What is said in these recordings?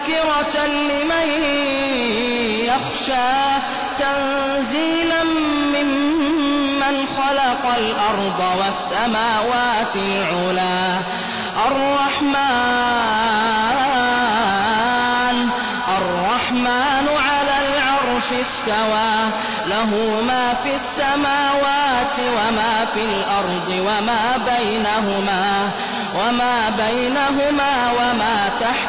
تذكرة لمن يخشى تنزيلا ممن خلق الأرض والسماوات العلا. الرحمن الرحمن على العرش استوى. له ما في السماوات وما في الأرض وما بينهما وما بينهما وما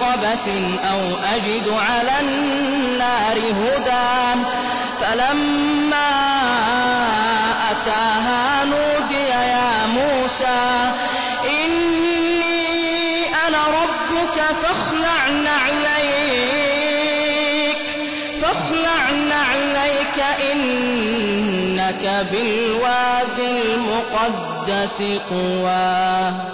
بقبس أو أجد على النار هدى. فلما أتاها نودي يا موسى إني أنا ربك فاخلع نعليك فاخلع نعليك إنك بالواد المقدس طوى.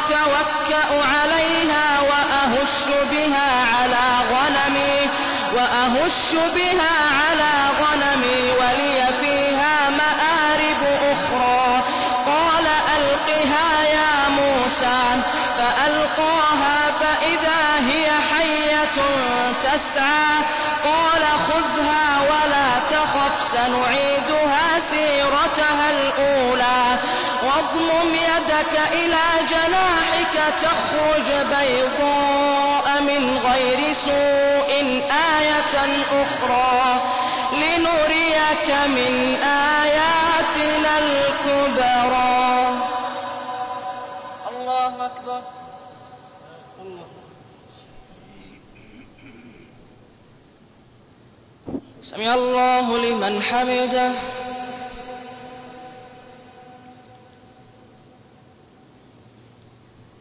أتوكأ عليها وأهش بها على غنمي وأهش بها على غنمي ولي فيها مآرب أخرى. قال ألقها يا موسى فألقاها فإذا هي حية تسعى. قال خذها ولا تخف سنعيدها سيرتها الأولى. واضمم يدك إلى جناحك تخرج بيضاء من غير سوء آية أخرى لنريك من آياتنا الكبرى. الله أكبر. الله سمع الله لمن حمده.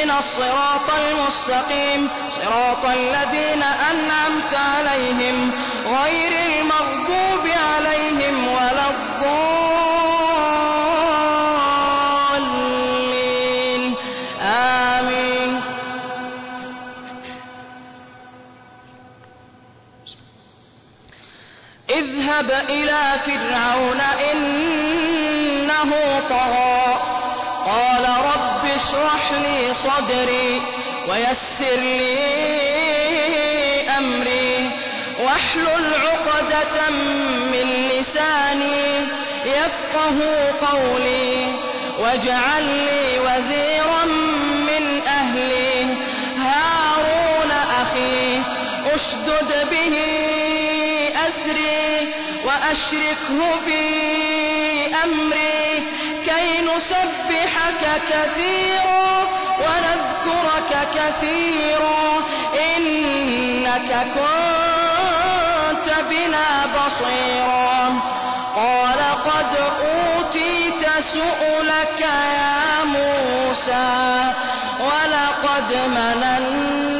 اهدنا الصراط المستقيم. صراط الذين أنعمت عليهم غير المغضوب عليهم ولا الضالين. آمين. اذهب إلى فرعون إنه لي صدري ويسر لي أمري واحلل عقدة من لساني يفقه قولي واجعل لي وزيرا من أهلي هارون أخي أشدد به أسري وأشركه في أمري كي نسبحك كثيرا ونذكرك كثيرا إنك كنت بنا بصيرا. قال قد أوتيت سؤلك يا موسى ولقد مننا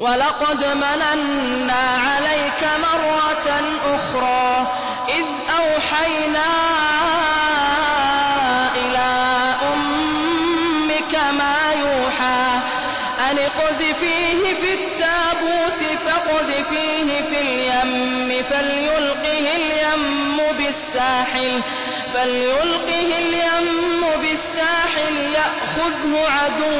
ولقد مننا عليك مرة أخرى إذ أوحينا إلى أمك ما يوحى أن اقذفيه في التابوت فاقذفيه في اليم فليلقه اليم بالساحل فليلقه اليم بالساحل يأخذه عدو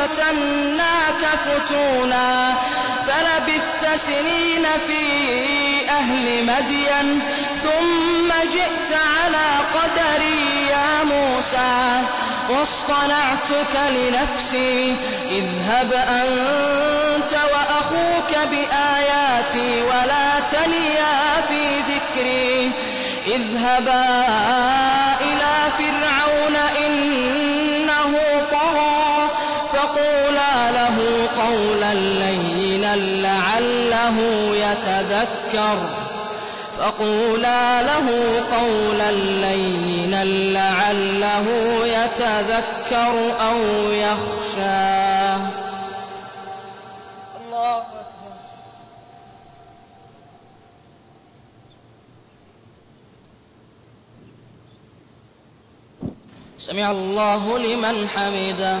وفتناك فتونا فلبثت سنين في أهل مدين ثم جئت على قدري يا موسى واصطنعتك لنفسي اذهب أنت وأخوك بآياتي ولا تنيا في ذكري اذهبا يتذكر فقولا له قولا لينا لعله يتذكر أو يخشى. الله أكبر. سمع الله لمن حمده.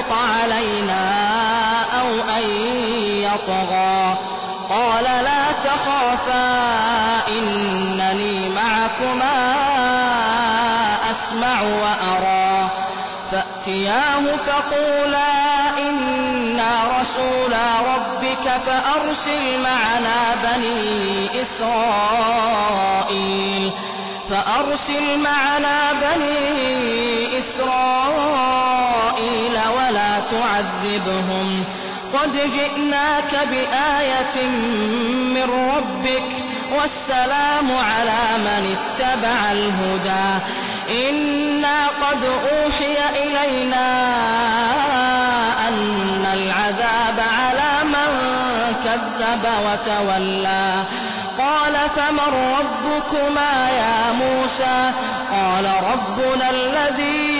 يفرط علينا أو أن يطغى. قال لا تخافا إنني معكما أسمع وأرى. فأتياه فقولا إنا رسولا ربك فأرسل معنا بني إسرائيل. فأرسل معنا بني إسرائيل. تعذبهم قد جئناك بآية من ربك والسلام على من اتبع الهدى. إنا قد أوحي إلينا أن العذاب على من كذب وتولى. قال فمن ربكما يا موسى؟ قال ربنا الذي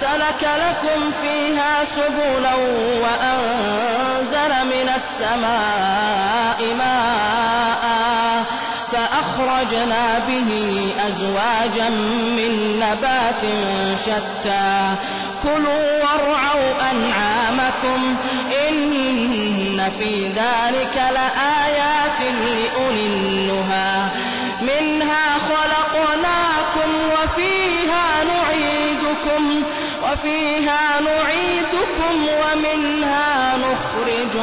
وسلك لكم فيها سبلا وأنزل من السماء ماء فأخرجنا به أزواجا من نبات شتى. كلوا وارعوا أنعامكم إن في ذلك لآيات لأولي النهى.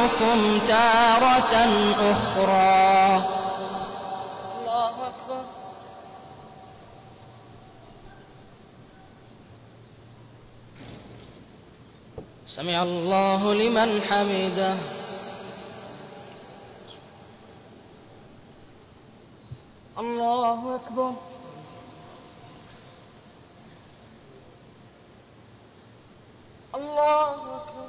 نخرجكم تارة أخرى. الله أكبر. سمع الله لمن حمده. الله أكبر الله أكبر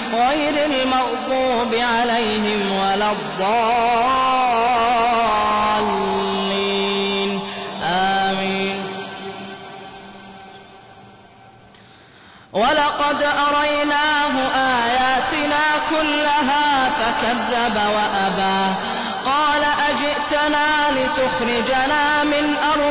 غير المغضوب عليهم ولا الضالين. آمين. ولقد أريناه آياتنا كلها فكذب وأبى. قال أجئتنا لتخرجنا من أرضنا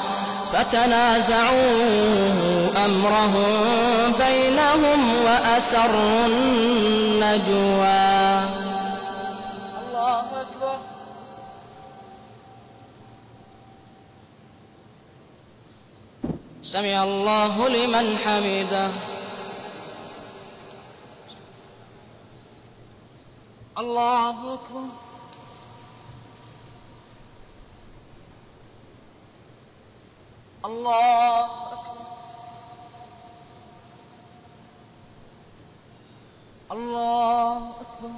فتنازعوا أمرهم بينهم وأسروا النجوى. الله أكبر. سمع الله لمن حمده. الله أكبر. الله الله أكبر.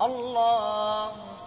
الله أكبر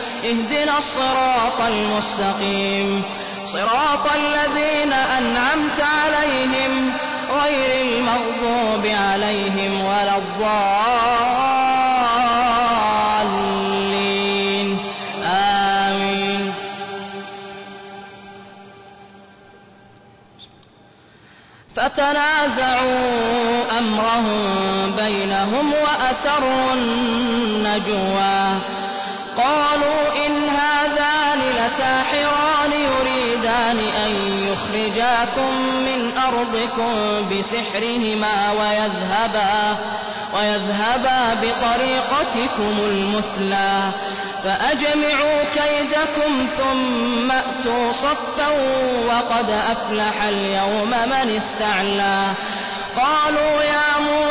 اهدنا الصراط المستقيم. صراط الذين أنعمت عليهم غير المغضوب عليهم ولا الضالين. آمين. فتنازعوا أمرهم بينهم وأسروا النجوى. يخرجاكم من أرضكم بسحرهما ويذهبا ويذهبا بطريقتكم المثلى فأجمعوا كيدكم ثم أتوا صفا وقد أفلح اليوم من استعلى قالوا يا موسى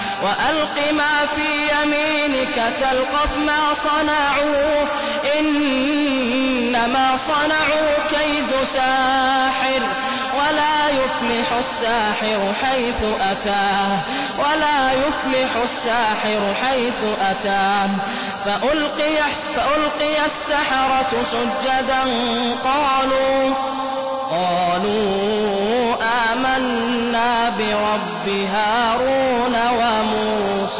وألق ما في يمينك تلقف ما صنعوا إنما صنعوا كيد ساحر ولا يفلح الساحر حيث أتاه ولا يفلح الساحر حيث أتاه فألقي, فألقي السحرة سجدا قالوا قالوا آمنا برب هارون وموسى.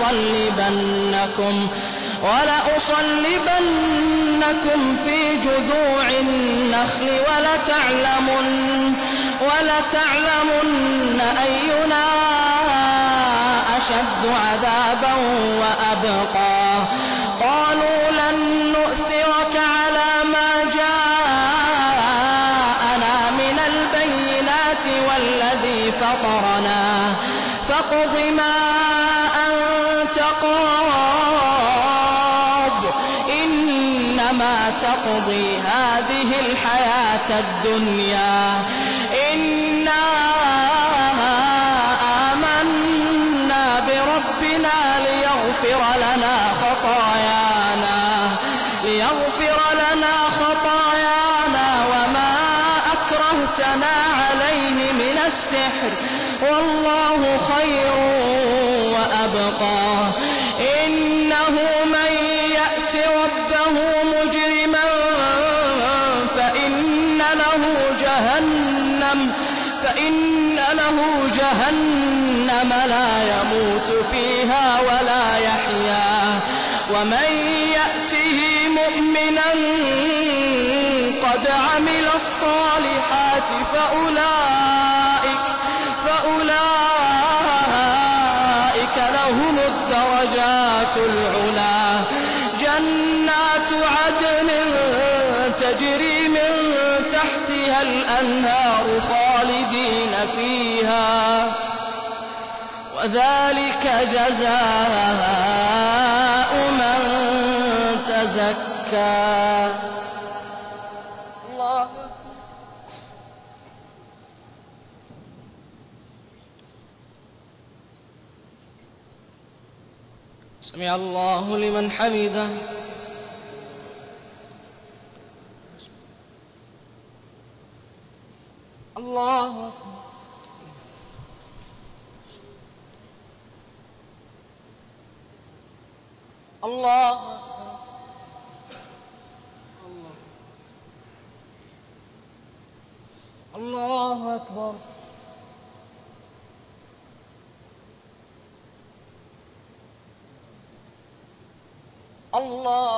ولأصلبنكم ولأصلبنكم في جذوع النخل ولتعلمن ولتعلمن أينا أشد عذابا وأبقى. الدنيا. إنا آمنا ربنا ليغفر لنا وذلك جزاء من تزكى. الله. سمع الله لمن حمده. الله أكبر الله. الله أكبر. الله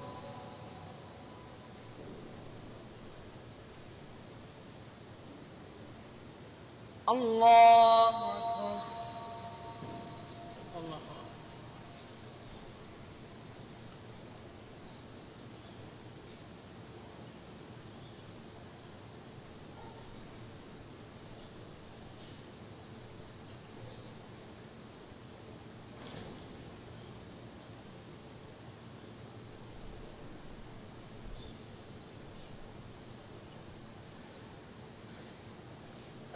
الله أكبر الله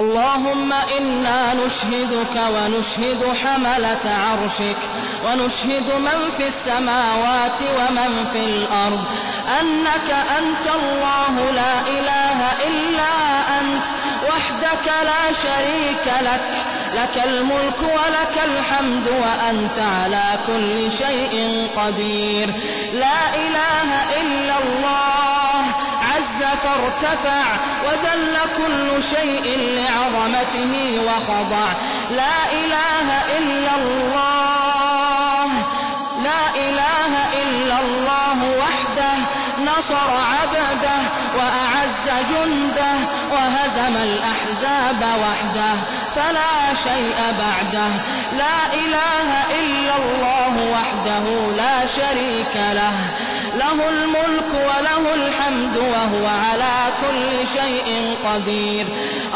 اللهم إنا نشهدك ونشهد حملة عرشك ونشهد من في السماوات ومن في الأرض. أنك أنت الله لا إله إلا أنت وحدك لا شريك لك. لك الملك ولك الحمد وأنت على كل شيء قدير. لا إله إلا عز فارتفع وذل كل شيء لعظمته وخضع. لا إله إلا الله لا إله إلا الله وحده نصر عبده وأعز جنده وهزم الأحزاب وحده فلا شيء بعده. لا إله إلا الله وحده لا شريك له. له الملك وله الحمد وهو على كل شيء قدير.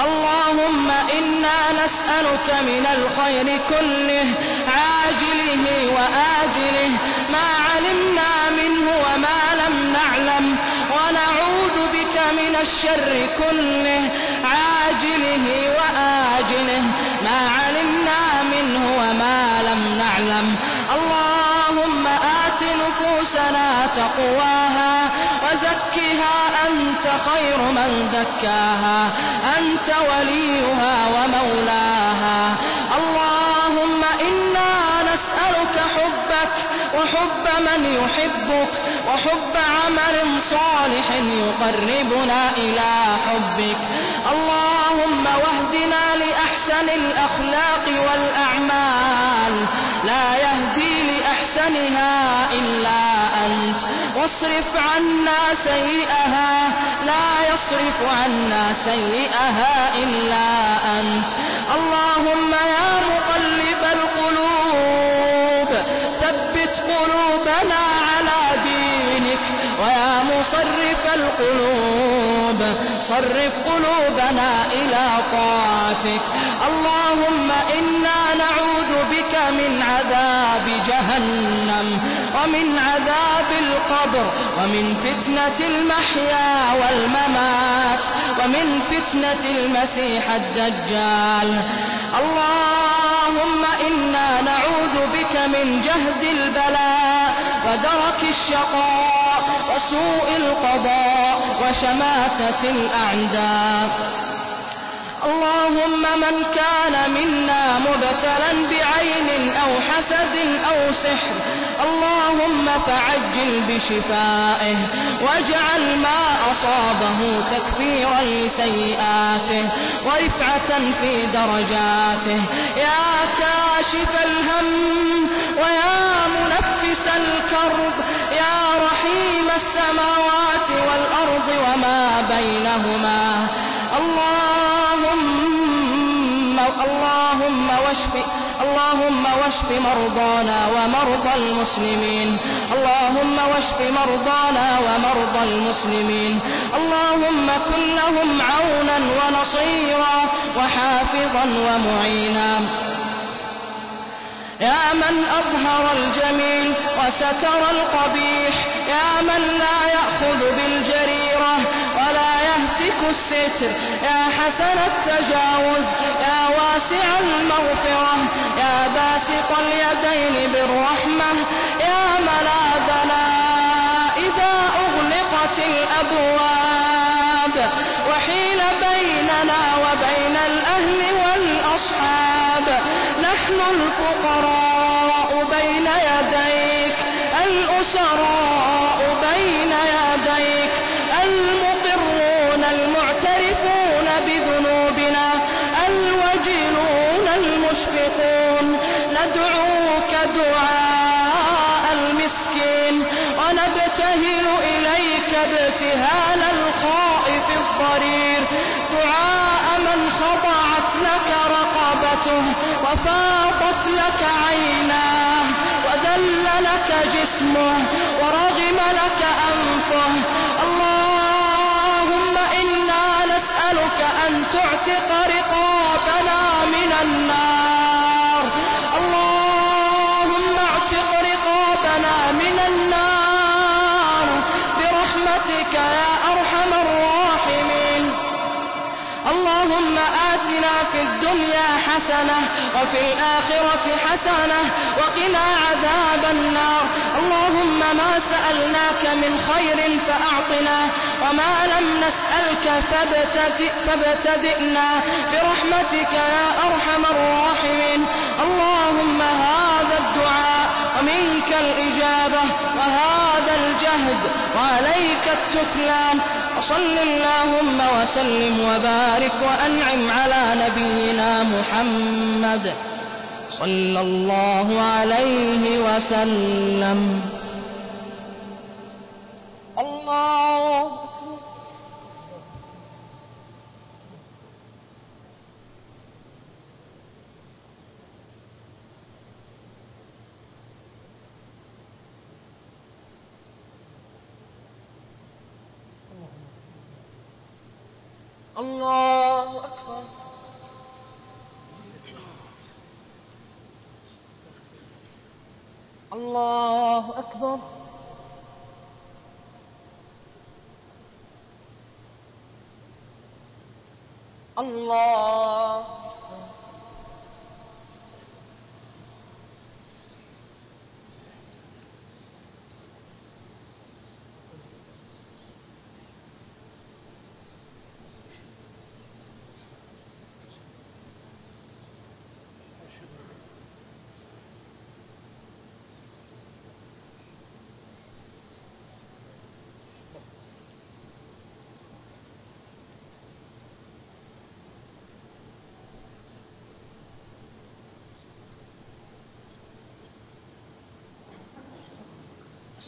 اللهم إنا نسألك من الخير كله عاجله وآجله ما علمنا منه وما لم نعلم. ونعوذ بك من الشر كله عاجله تقواها وزكها أنت خير من زكاها أنت وليها ومولاها. اللهم إنا نسألك حبك وحب من يحبك وحب عمل صالح يقربنا إلى حبك. اللهم واهدنا لأحسن الأخلاق والأعمال لا يهدي لأحسنها واصرف عنا سيئها لا يصرف عنا سيئها إلا أنت. اللهم يا مقلب القلوب ثبت قلوبنا على دينك. ويا مصرف القلوب صرف قلوبنا إلى طاعتك. اللهم ومن فتنة المحيا والممات ومن فتنة المسيح الدجال. اللهم إنا نعوذ بك من جهد البلاء ودرك الشقاء وسوء القضاء وشماتة الأعداء. اللهم من كان منا مبتلا بعين أو حسد أو سحر اللهم فعجل بشفائه واجعل ما أصابه تكفيرا لسيئاته ورفعة في درجاته. يا كاشف الهم ويا منفس الكرب يا رحيم السماوات والأرض وما بينهما. اللهم واشف اللهم واشف مرضانا ومرضى المسلمين. اللهم واشف مرضانا ومرضى المسلمين. اللهم كن لهم عونا ونصيرا وحافظا ومعينا. يا من أظهر الجميل وستر القبيح يا من لا يأخذ يهتك الستر. يا حسن التجاوز يا واسع المغفرة يا باسط اليدين بالرحمة وفاضت لك عيناه وذل لك جسمه ورغم لك أنفه. اللهم إنا نسألك أن تعتق وفي الآخرة حسنة وقنا عذاب النار. اللهم ما سألناك من خير فأعطنا وما لم نسألك فابتدئ فابتدئنا برحمتك يا أرحم الراحمين. اللهم هذا الدعاء ومنك الإجابة وهذا الجهد وعليك التكلان. وصل اللهم وسلم وبارك وأنعم على نبينا محمد. صلى الله عليه وسلم. الله. الله أكبر الله أكبر. الله